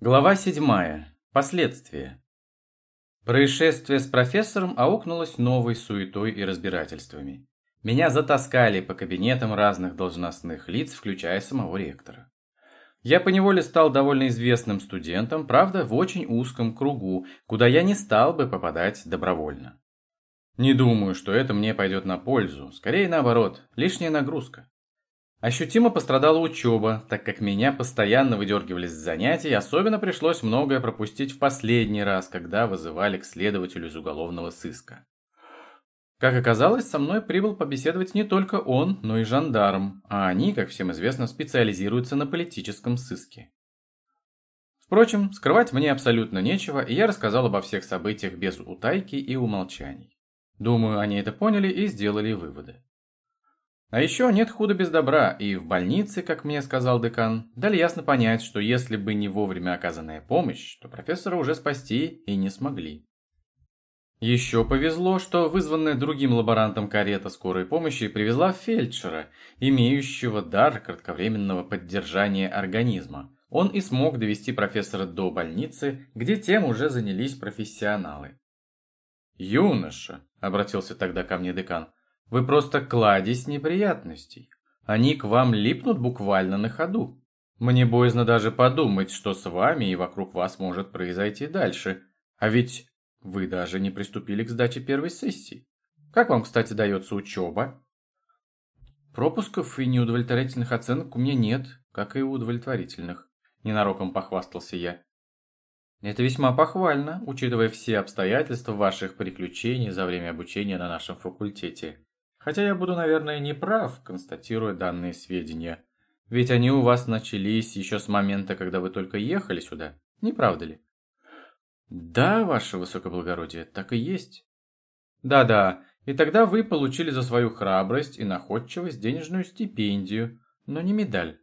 Глава 7. Последствия. Происшествие с профессором аукнулось новой суетой и разбирательствами. Меня затаскали по кабинетам разных должностных лиц, включая самого ректора. Я поневоле стал довольно известным студентом, правда, в очень узком кругу, куда я не стал бы попадать добровольно. Не думаю, что это мне пойдет на пользу, скорее наоборот, лишняя нагрузка. Ощутимо пострадала учеба, так как меня постоянно выдергивали с занятий, особенно пришлось многое пропустить в последний раз, когда вызывали к следователю из уголовного сыска. Как оказалось, со мной прибыл побеседовать не только он, но и жандарм, а они, как всем известно, специализируются на политическом сыске. Впрочем, скрывать мне абсолютно нечего, и я рассказал обо всех событиях без утайки и умолчаний. Думаю, они это поняли и сделали выводы. А еще нет худа без добра, и в больнице, как мне сказал декан, дали ясно понять, что если бы не вовремя оказанная помощь, то профессора уже спасти и не смогли. Еще повезло, что вызванная другим лаборантом карета скорой помощи привезла фельдшера, имеющего дар кратковременного поддержания организма. Он и смог довести профессора до больницы, где тем уже занялись профессионалы. «Юноша», — обратился тогда ко мне декан, вы просто кладезь неприятностей. Они к вам липнут буквально на ходу. Мне боязно даже подумать, что с вами и вокруг вас может произойти дальше. А ведь вы даже не приступили к сдаче первой сессии. Как вам, кстати, дается учеба? Пропусков и неудовлетворительных оценок у меня нет, как и удовлетворительных. Ненароком похвастался я. Это весьма похвально, учитывая все обстоятельства ваших приключений за время обучения на нашем факультете. Хотя я буду, наверное, не прав, констатируя данные сведения. Ведь они у вас начались еще с момента, когда вы только ехали сюда, не правда ли? Да, ваше высокоблагородие, так и есть. Да-да, и тогда вы получили за свою храбрость и находчивость денежную стипендию, но не медаль.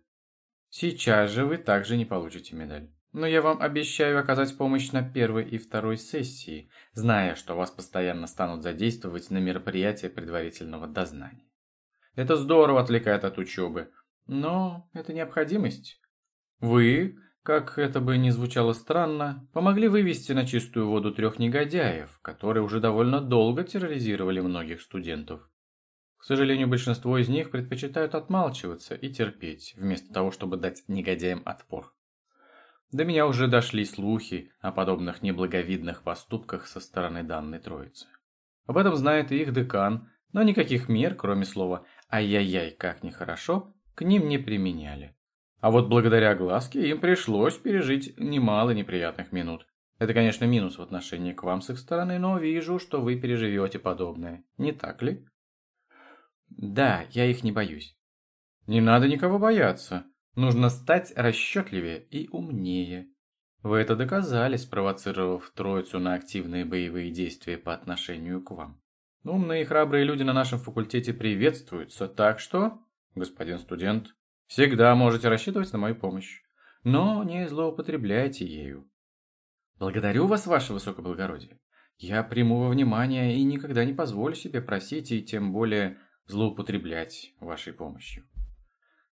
Сейчас же вы также не получите медаль. Но я вам обещаю оказать помощь на первой и второй сессии, зная, что вас постоянно станут задействовать на мероприятия предварительного дознания. Это здорово отвлекает от учебы, но это необходимость. Вы, как это бы ни звучало странно, помогли вывести на чистую воду трех негодяев, которые уже довольно долго терроризировали многих студентов. К сожалению, большинство из них предпочитают отмалчиваться и терпеть, вместо того, чтобы дать негодяям отпор. До меня уже дошли слухи о подобных неблаговидных поступках со стороны данной троицы. Об этом знает и их декан, но никаких мер, кроме слова «ай-яй-яй, как нехорошо», к ним не применяли. А вот благодаря глазке им пришлось пережить немало неприятных минут. Это, конечно, минус в отношении к вам с их стороны, но вижу, что вы переживете подобное. Не так ли? Да, я их не боюсь. Не надо никого бояться. Нужно стать расчетливее и умнее. Вы это доказали, спровоцировав троицу на активные боевые действия по отношению к вам. Умные и храбрые люди на нашем факультете приветствуются, так что, господин студент, всегда можете рассчитывать на мою помощь. Но не злоупотребляйте ею. Благодарю вас, ваше высокоблагородие. Я приму во внимание и никогда не позволю себе просить и тем более злоупотреблять вашей помощью.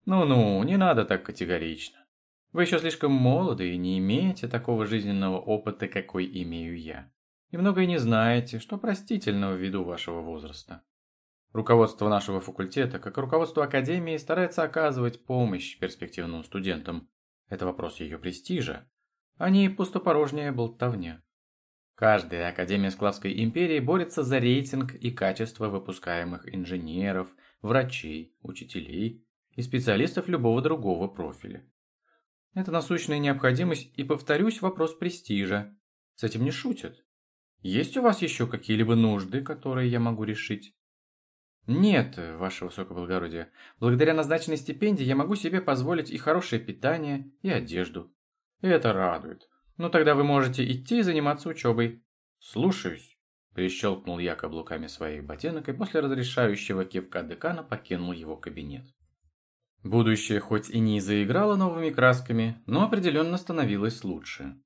Ну-ну, не надо так категорично. Вы еще слишком молоды и не имеете такого жизненного опыта, какой имею я. И многое не знаете, что простительного ввиду вашего возраста. Руководство нашего факультета, как и руководство Академии, старается оказывать помощь перспективным студентам. Это вопрос ее престижа, а не пустопорожняя болтовня. Каждая Академия Склавской империи борется за рейтинг и качество выпускаемых инженеров, врачей, учителей и специалистов любого другого профиля. Это насущная необходимость и, повторюсь, вопрос престижа. С этим не шутят. Есть у вас еще какие-либо нужды, которые я могу решить? Нет, ваше высокоблагородие. Благодаря назначенной стипендии я могу себе позволить и хорошее питание, и одежду. И это радует. Ну тогда вы можете идти и заниматься учебой. Слушаюсь. Прищелкнул я каблуками своих ботинок и после разрешающего кивка декана покинул его кабинет. Будущее хоть и не заиграло новыми красками, но определенно становилось лучше.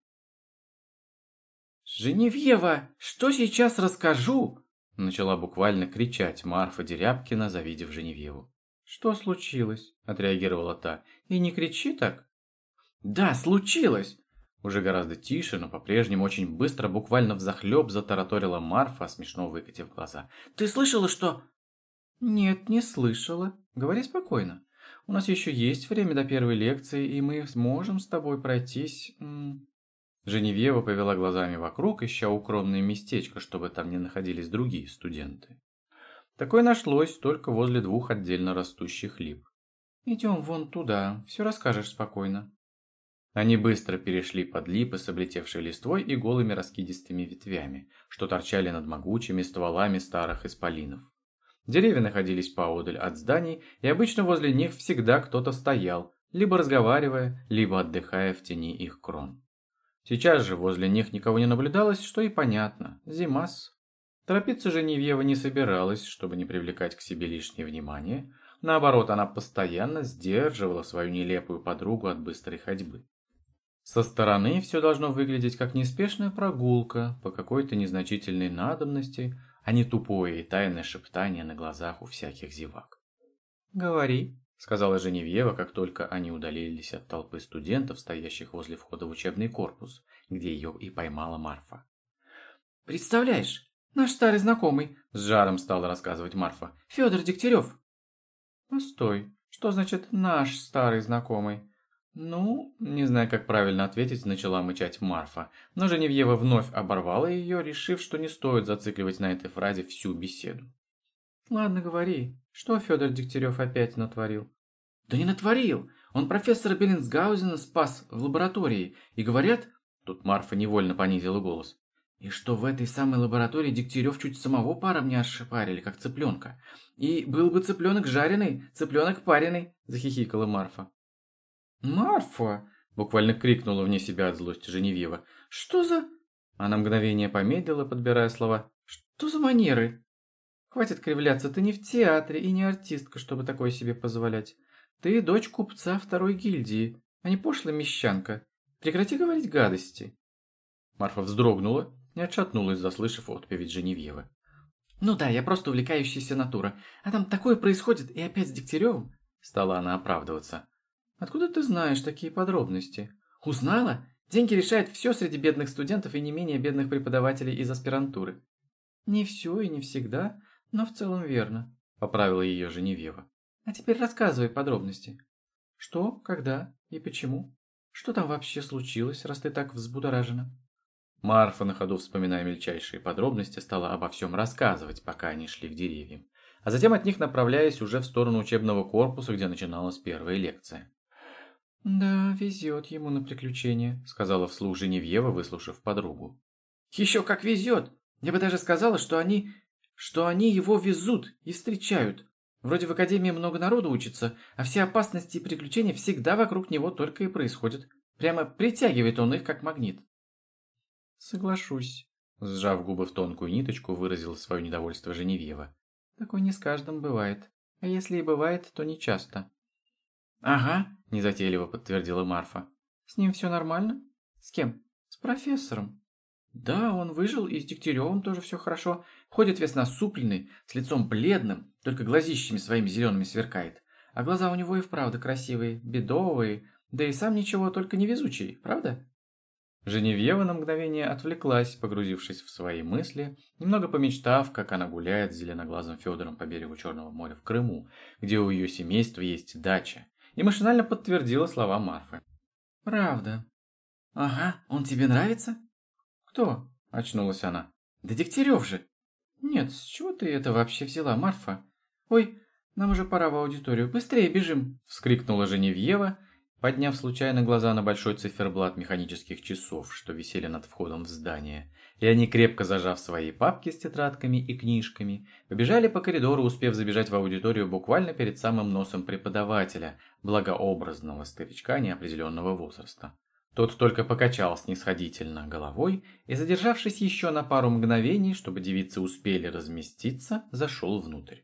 «Женевьева, что сейчас расскажу?» Начала буквально кричать Марфа Дерябкина, завидев Женевьеву. «Что случилось?» – отреагировала та. «И не кричи так». «Да, случилось. Уже гораздо тише, но по-прежнему очень быстро, буквально взахлеб затараторила Марфа, смешно выкатив глаза. «Ты слышала, что...» «Нет, не слышала. Говори спокойно. У нас еще есть время до первой лекции, и мы сможем с тобой пройтись...» Женевьева повела глазами вокруг, ища укромное местечко, чтобы там не находились другие студенты. Такое нашлось только возле двух отдельно растущих лип. «Идем вон туда, все расскажешь спокойно». Они быстро перешли под липы с облетевшей листвой и голыми раскидистыми ветвями, что торчали над могучими стволами старых исполинов. Деревья находились поодаль от зданий, и обычно возле них всегда кто-то стоял, либо разговаривая, либо отдыхая в тени их крон. Сейчас же возле них никого не наблюдалось, что и понятно. Зимас. Торопиться же Невьева не собиралась, чтобы не привлекать к себе лишнее внимание. Наоборот, она постоянно сдерживала свою нелепую подругу от быстрой ходьбы. Со стороны все должно выглядеть как неспешная прогулка по какой-то незначительной надобности, а не тупое и тайное шептание на глазах у всяких зевак. «Говори», сказала Женевьева, как только они удалились от толпы студентов, стоящих возле входа в учебный корпус, где ее и поймала Марфа. «Представляешь, наш старый знакомый», — с жаром стала рассказывать Марфа, — «Федор Дегтярев». «Постой, что значит «наш старый знакомый»?» «Ну, не знаю, как правильно ответить», — начала мычать Марфа, но Женевьева вновь оборвала ее, решив, что не стоит зацикливать на этой фразе всю беседу. «Ладно, говори. Что Федор Дегтярев опять натворил?» «Да не натворил! Он профессора Беллинсгаузена спас в лаборатории. И говорят...» Тут Марфа невольно понизила голос. «И что в этой самой лаборатории Дегтярев чуть самого паром не ошипарили, как цыпленка. И был бы цыпленок жареный, цыпленок пареный!» — захихикала Марфа. «Марфа!» — буквально крикнула вне себя от злости Женевьева. «Что за...» Она мгновение помедлила, подбирая слова. «Что за манеры?» Хватит кривляться, ты не в театре и не артистка, чтобы такое себе позволять. Ты дочь купца второй гильдии, а не пошлая мещанка. Прекрати говорить гадости. Марфа вздрогнула и отшатнулась, заслышав отповедь Женевьевы. «Ну да, я просто увлекающаяся натура. А там такое происходит, и опять с Дегтяревым?» Стала она оправдываться. «Откуда ты знаешь такие подробности?» «Узнала? Деньги решают все среди бедных студентов и не менее бедных преподавателей из аспирантуры». «Не все и не всегда. Но в целом верно, поправила ее Женевьева. А теперь рассказывай подробности. Что, когда и почему? Что там вообще случилось, раз ты так взбудоражена? Марфа, на ходу вспоминая мельчайшие подробности, стала обо всем рассказывать, пока они шли к деревьям, а затем от них направляясь уже в сторону учебного корпуса, где начиналась первая лекция. «Да, везет ему на приключения», — сказала вслух Женевьева, выслушав подругу. «Еще как везет! Я бы даже сказала, что они что они его везут и встречают. Вроде в академии много народу учится, а все опасности и приключения всегда вокруг него только и происходят. Прямо притягивает он их, как магнит. Соглашусь. Сжав губы в тонкую ниточку, выразил свое недовольство Женевьева. Такое не с каждым бывает. А если и бывает, то не часто. Ага, незатейливо подтвердила Марфа. С ним все нормально? С кем? С профессором. Да, он выжил, и с Дегтяревым тоже все хорошо. Ходит весь насупленный, с лицом бледным, только глазищами своими зелеными сверкает. А глаза у него и вправду красивые, бедовые, да и сам ничего, только невезучий, правда? Женевьева на мгновение отвлеклась, погрузившись в свои мысли, немного помечтав, как она гуляет с зеленоглазым Федором по берегу Черного моря в Крыму, где у ее семейства есть дача, и машинально подтвердила слова Марфы. «Правда». «Ага, он тебе нравится?» «Кто?» – очнулась она. «Да Дегтярев же!» «Нет, с чего ты это вообще взяла, Марфа?» «Ой, нам уже пора в аудиторию, быстрее бежим!» – вскрикнула Женевьева, подняв случайно глаза на большой циферблат механических часов, что висели над входом в здание. И они, крепко зажав свои папки с тетрадками и книжками, побежали по коридору, успев забежать в аудиторию буквально перед самым носом преподавателя, благообразного старичка неопределенного возраста. Тот только покачал снисходительно головой и, задержавшись еще на пару мгновений, чтобы девицы успели разместиться, зашел внутрь.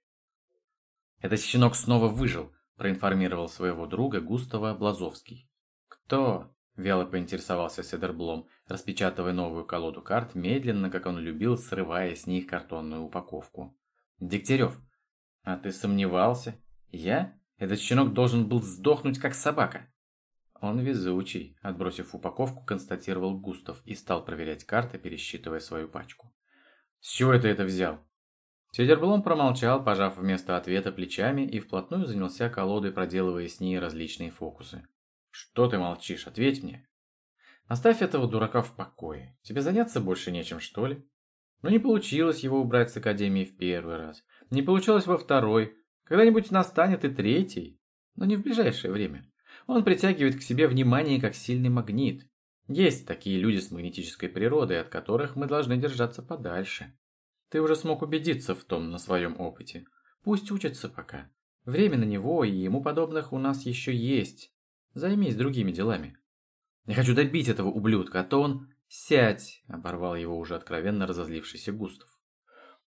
«Этот щенок снова выжил», – проинформировал своего друга Густава Блазовский. «Кто?» – вяло поинтересовался Седерблом, распечатывая новую колоду карт, медленно, как он любил, срывая с них картонную упаковку. «Дегтярев». «А ты сомневался?» «Я? Этот щенок должен был сдохнуть, как собака». Он везучий, отбросив упаковку, констатировал Густав и стал проверять карты, пересчитывая свою пачку. С чего ты это взял? Седерблом промолчал, пожав вместо ответа плечами и вплотную занялся колодой, проделывая с ней различные фокусы. «Что ты молчишь? Ответь мне!» «Оставь этого дурака в покое. Тебе заняться больше нечем, что ли?» Но не получилось его убрать с Академии в первый раз. Не получилось во второй. Когда-нибудь настанет и третий. Но не в ближайшее время. Он притягивает к себе внимание как сильный магнит. Есть такие люди с магнетической природой, от которых мы должны держаться подальше. Ты уже смог убедиться в том на своем опыте. Пусть учится пока. Время на него и ему подобных у нас еще есть. Займись другими делами. Я хочу добить этого ублюдка, а то он... Сядь, оборвал его уже откровенно разозлившийся Густав.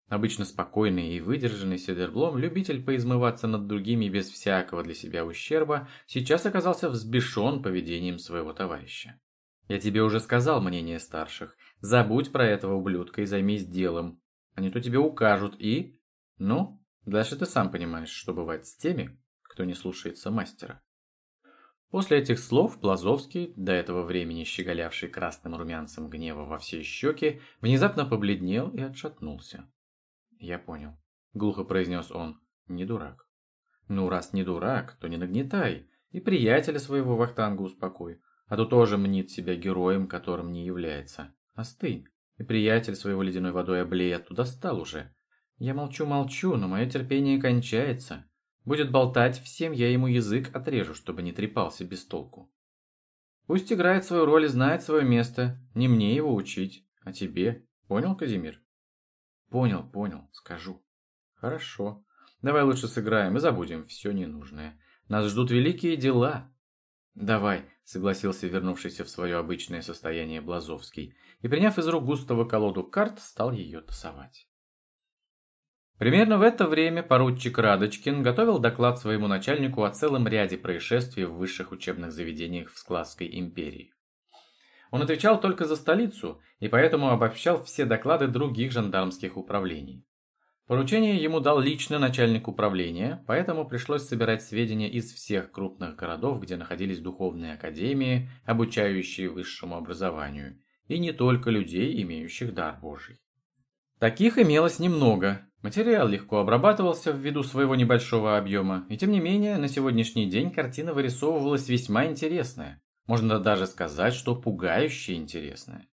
Обычно спокойный и выдержанный Седерблом, любитель поизмываться над другими без всякого для себя ущерба, сейчас оказался взбешен поведением своего товарища. «Я тебе уже сказал мнение старших. Забудь про этого ублюдка и займись делом. Не то тебе укажут и... Ну, дальше ты сам понимаешь, что бывает с теми, кто не слушается мастера. После этих слов Плазовский, до этого времени щеголявший красным румянцем гнева во все щеки, внезапно побледнел и отшатнулся. «Я понял», — глухо произнес он, — «не дурак». «Ну, раз не дурак, то не нагнетай, и приятеля своего Вахтанга успокой, а то тоже мнит себя героем, которым не является. Остынь и приятель своего ледяной водой облей оттуда стал уже. Я молчу-молчу, но мое терпение кончается. Будет болтать всем, я ему язык отрежу, чтобы не трепался без толку. Пусть играет свою роль и знает свое место, не мне его учить, а тебе. Понял, Казимир? Понял, понял, скажу. Хорошо. Давай лучше сыграем и забудем все ненужное. Нас ждут великие дела. Давай, согласился вернувшийся в свое обычное состояние Блазовский, и, приняв из рук густого колоду карт, стал ее тасовать. Примерно в это время поручик Радочкин готовил доклад своему начальнику о целом ряде происшествий в высших учебных заведениях в Склавской империи. Он отвечал только за столицу и поэтому обобщал все доклады других жандармских управлений. Поручение ему дал лично начальник управления, поэтому пришлось собирать сведения из всех крупных городов, где находились духовные академии, обучающие высшему образованию, и не только людей, имеющих дар Божий. Таких имелось немного. Материал легко обрабатывался ввиду своего небольшого объема, и тем не менее на сегодняшний день картина вырисовывалась весьма интересная. Можно даже сказать, что пугающе интересная.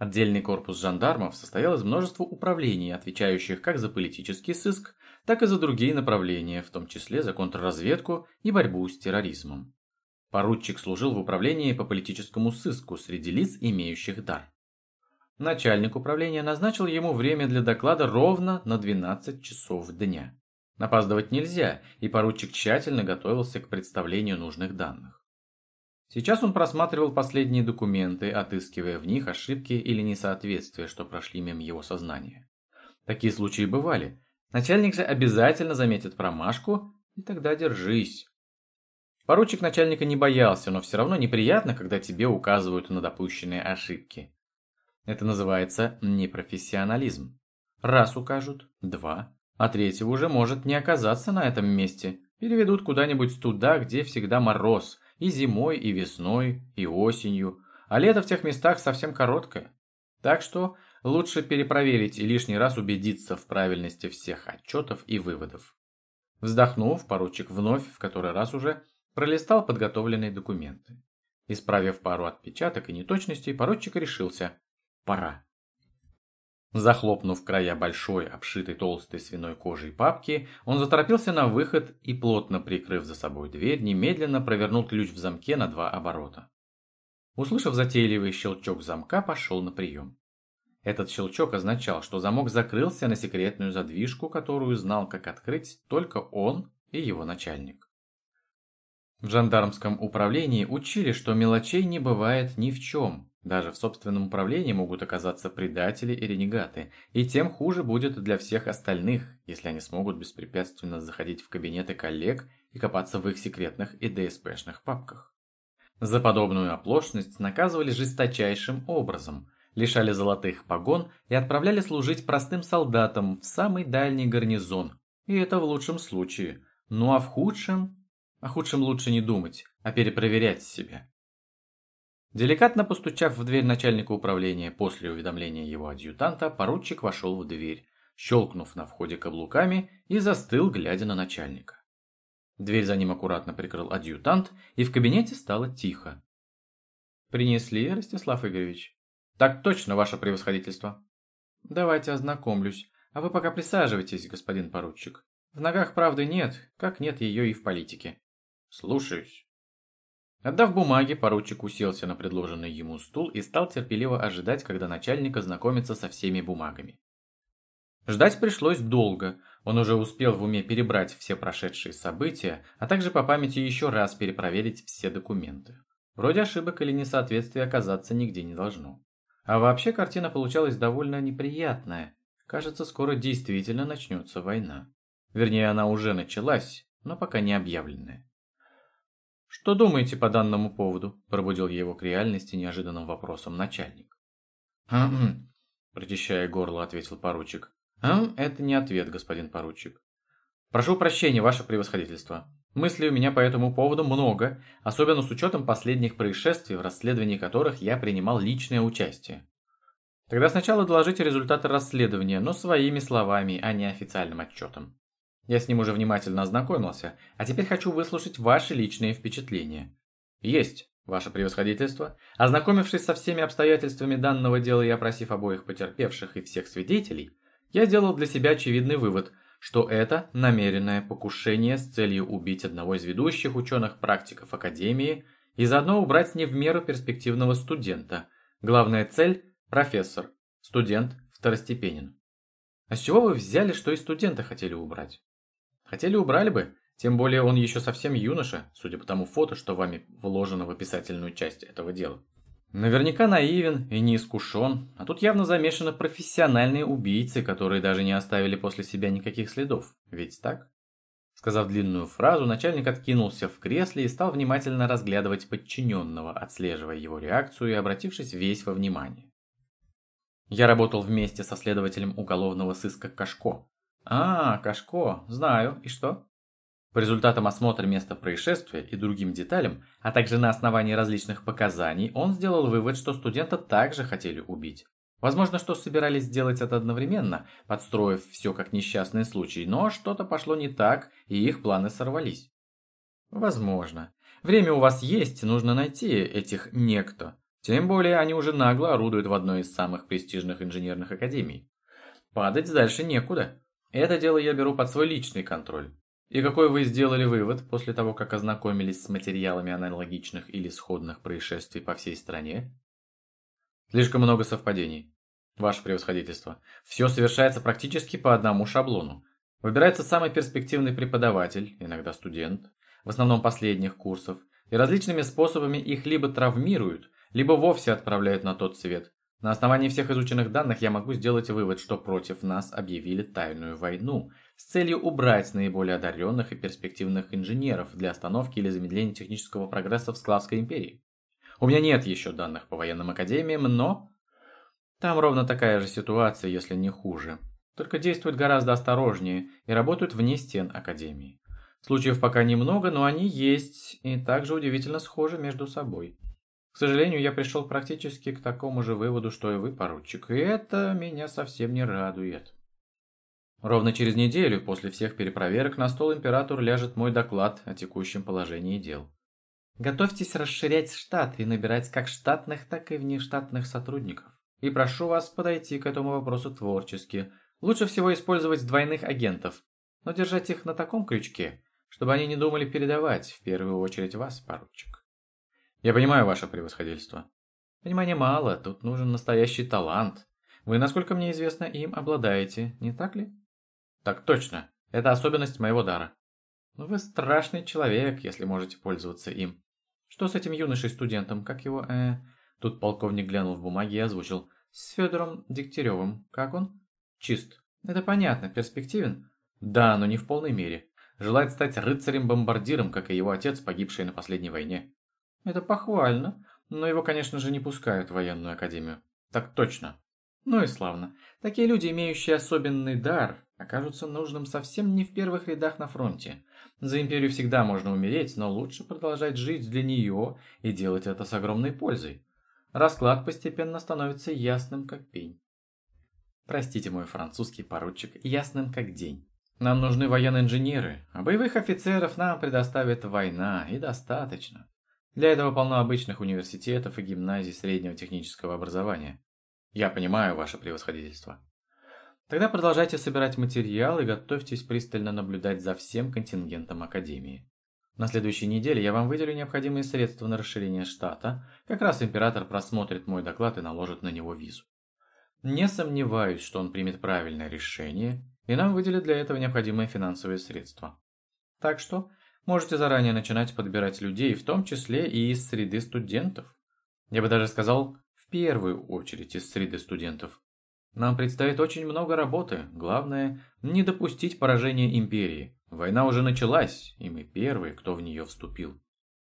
Отдельный корпус жандармов состоял из множества управлений, отвечающих как за политический сыск, так и за другие направления, в том числе за контрразведку и борьбу с терроризмом. Поручик служил в управлении по политическому сыску среди лиц, имеющих дар. Начальник управления назначил ему время для доклада ровно на 12 часов дня. Опаздывать нельзя, и поручик тщательно готовился к представлению нужных данных. Сейчас он просматривал последние документы, отыскивая в них ошибки или несоответствия, что прошли мимо его сознания. Такие случаи бывали. Начальник же обязательно заметит промашку, и тогда держись. Поручик начальника не боялся, но все равно неприятно, когда тебе указывают на допущенные ошибки. Это называется непрофессионализм. Раз укажут, два, а третьего уже может не оказаться на этом месте. Переведут куда-нибудь туда, где всегда мороз, и зимой, и весной, и осенью, а лето в тех местах совсем короткое. Так что лучше перепроверить и лишний раз убедиться в правильности всех отчетов и выводов. Вздохнув, поручик вновь, в который раз уже, пролистал подготовленные документы. Исправив пару отпечаток и неточностей, поручик решился – пора. Захлопнув края большой, обшитой толстой свиной кожей папки, он заторопился на выход и, плотно прикрыв за собой дверь, немедленно провернул ключ в замке на два оборота. Услышав затейливый щелчок замка, пошел на прием. Этот щелчок означал, что замок закрылся на секретную задвижку, которую знал, как открыть только он и его начальник. В жандармском управлении учили, что мелочей не бывает ни в чем, даже в собственном управлении могут оказаться предатели и ренегаты, и тем хуже будет для всех остальных, если они смогут беспрепятственно заходить в кабинеты коллег и копаться в их секретных и ДСПшных папках. За подобную оплошность наказывали жесточайшим образом, лишали золотых погон и отправляли служить простым солдатам в самый дальний гарнизон, и это в лучшем случае, ну а в худшем О худшем лучше не думать, а перепроверять себя. Деликатно постучав в дверь начальника управления после уведомления его адъютанта, поручик вошел в дверь, щелкнув на входе каблуками и застыл, глядя на начальника. Дверь за ним аккуратно прикрыл адъютант, и в кабинете стало тихо. «Принесли, Ростислав Игоревич?» «Так точно, ваше превосходительство». «Давайте ознакомлюсь, а вы пока присаживайтесь, господин поручик. В ногах правды нет, как нет ее и в политике». «Слушаюсь». Отдав бумаги, поручик уселся на предложенный ему стул и стал терпеливо ожидать, когда начальник ознакомится со всеми бумагами. Ждать пришлось долго, он уже успел в уме перебрать все прошедшие события, а также по памяти еще раз перепроверить все документы. Вроде ошибок или несоответствий оказаться нигде не должно. А вообще картина получалась довольно неприятная. Кажется, скоро действительно начнется война. Вернее, она уже началась, но пока не объявленная. «Что думаете по данному поводу?» – пробудил его к реальности неожиданным вопросом начальник. «Хм-хм», – прочищая горло, ответил поручик. «Хм, это не ответ, господин поручик. Прошу прощения, ваше превосходительство. Мыслей у меня по этому поводу много, особенно с учетом последних происшествий, в расследовании которых я принимал личное участие. Тогда сначала доложите результаты расследования, но своими словами, а не официальным отчетом. Я с ним уже внимательно ознакомился, а теперь хочу выслушать ваши личные впечатления. Есть, ваше превосходительство. Ознакомившись со всеми обстоятельствами данного дела и опросив обоих потерпевших и всех свидетелей, я сделал для себя очевидный вывод, что это намеренное покушение с целью убить одного из ведущих ученых-практиков Академии и заодно убрать не в меру перспективного студента. Главная цель – профессор, студент второстепенен. А с чего вы взяли, что и студента хотели убрать? Хотели убрали бы, тем более он еще совсем юноша, судя по тому фото, что вами вложено в описательную часть этого дела. Наверняка наивен и не искушен, а тут явно замешаны профессиональные убийцы, которые даже не оставили после себя никаких следов. Ведь так? Сказав длинную фразу, начальник откинулся в кресле и стал внимательно разглядывать подчиненного, отслеживая его реакцию и обратившись весь во внимание. Я работал вместе со следователем уголовного сыска Кашко, «А, Кашко, знаю. И что?» По результатам осмотра места происшествия и другим деталям, а также на основании различных показаний, он сделал вывод, что студента также хотели убить. Возможно, что собирались сделать это одновременно, подстроив все как несчастный случай, но что-то пошло не так, и их планы сорвались. Возможно. Время у вас есть, нужно найти этих некто. Тем более они уже нагло орудуют в одной из самых престижных инженерных академий. Падать дальше некуда. Это дело я беру под свой личный контроль. И какой вы сделали вывод после того, как ознакомились с материалами аналогичных или сходных происшествий по всей стране? Слишком много совпадений. Ваше превосходительство. Все совершается практически по одному шаблону. Выбирается самый перспективный преподаватель, иногда студент, в основном последних курсов, и различными способами их либо травмируют, либо вовсе отправляют на тот свет, на основании всех изученных данных я могу сделать вывод, что против нас объявили тайную войну с целью убрать наиболее одаренных и перспективных инженеров для остановки или замедления технического прогресса в Склавской империи. У меня нет еще данных по военным академиям, но... Там ровно такая же ситуация, если не хуже. Только действуют гораздо осторожнее и работают вне стен академии. Случаев пока немного, но они есть и также удивительно схожи между собой. К сожалению, я пришел практически к такому же выводу, что и вы, поручик, и это меня совсем не радует. Ровно через неделю после всех перепроверок на стол император ляжет мой доклад о текущем положении дел. Готовьтесь расширять штат и набирать как штатных, так и внештатных сотрудников. И прошу вас подойти к этому вопросу творчески. Лучше всего использовать двойных агентов, но держать их на таком крючке, чтобы они не думали передавать, в первую очередь вас, поручик. Я понимаю ваше превосходительство. Понимания мало, тут нужен настоящий талант. Вы, насколько мне известно, им обладаете, не так ли? Так точно. Это особенность моего дара. Вы страшный человек, если можете пользоваться им. Что с этим юношей-студентом, как его, э... Тут полковник глянул в бумаги и озвучил. С Федором Дегтяревым. Как он? Чист. Это понятно, перспективен? Да, но не в полной мере. Желает стать рыцарем-бомбардиром, как и его отец, погибший на последней войне. Это похвально, но его, конечно же, не пускают в военную академию. Так точно. Ну и славно. Такие люди, имеющие особенный дар, окажутся нужным совсем не в первых рядах на фронте. За империю всегда можно умереть, но лучше продолжать жить для нее и делать это с огромной пользой. Расклад постепенно становится ясным как пень. Простите мой французский поручик, ясным как день. Нам нужны военные инженеры, а боевых офицеров нам предоставит война, и достаточно. Для этого полно обычных университетов и гимназий среднего технического образования. Я понимаю ваше превосходительство. Тогда продолжайте собирать материал и готовьтесь пристально наблюдать за всем контингентом Академии. На следующей неделе я вам выделю необходимые средства на расширение штата, как раз император просмотрит мой доклад и наложит на него визу. Не сомневаюсь, что он примет правильное решение, и нам выделят для этого необходимые финансовые средства. Так что можете заранее начинать подбирать людей, в том числе и из среды студентов. Я бы даже сказал, в первую очередь из среды студентов. Нам предстоит очень много работы. Главное, не допустить поражения империи. Война уже началась, и мы первые, кто в нее вступил.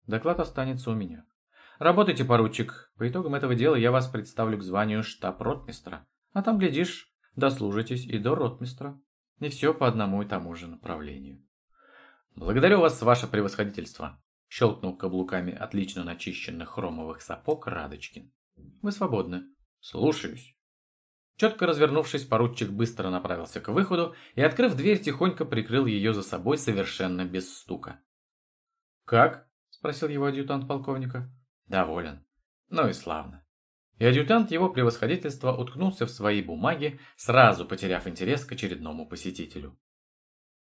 Доклад останется у меня. Работайте, поручик. По итогам этого дела я вас представлю к званию штаб-ротмистра. А там, глядишь, дослужитесь и до ротмистра. И все по одному и тому же направлению. Благодарю вас, ваше превосходительство. Щелкнул каблуками отлично начищенных хромовых сапог Радочкин. Вы свободны. Слушаюсь. Четко развернувшись, поручик быстро направился к выходу и, открыв дверь, тихонько прикрыл ее за собой совершенно без стука. «Как?» – спросил его адъютант полковника. Доволен. Ну и славно. И адъютант его превосходительства уткнулся в свои бумаги, сразу потеряв интерес к очередному посетителю.